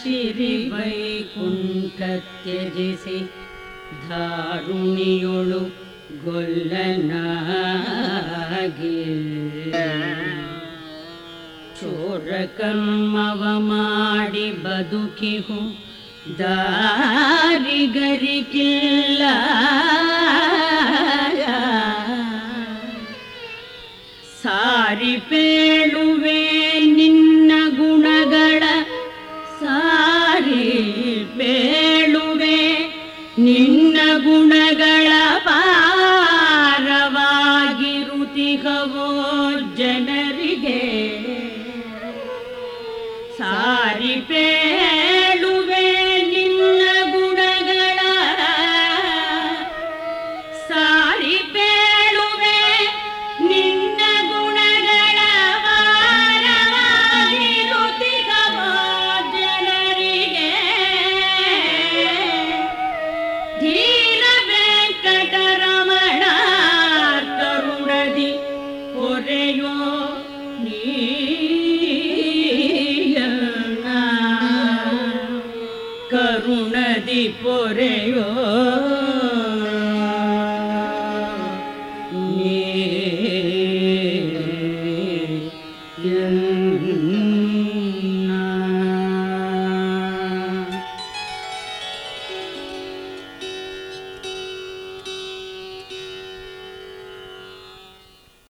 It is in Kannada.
ಶಿರಿ ವೈಕುಂಠತ್ಯಜಿಸಿ ಧಾರುಣಿಯೊಳು ಗೊಲ್ಲನಾಗಿ ಕರ್ಮವ ಮಾಡಿ ಬದುಕಿಹು ದಾರಿಗರಿಕಿಲ್ಲ ಸಾರಿ ಪೇಳುವೆ ಸಾರಿ ಪೇಳುವೆ ನಿನ್ನ ಗುಣಗಳ ಸಾರಿ ಪೇಳುವೆ ನಿನ್ನ ಗುಣಗಳ ವಾರವಾಗಿರುತ್ತಿಗವೋ ಜನರಿಗೆ. உனதி பொறையோ நீ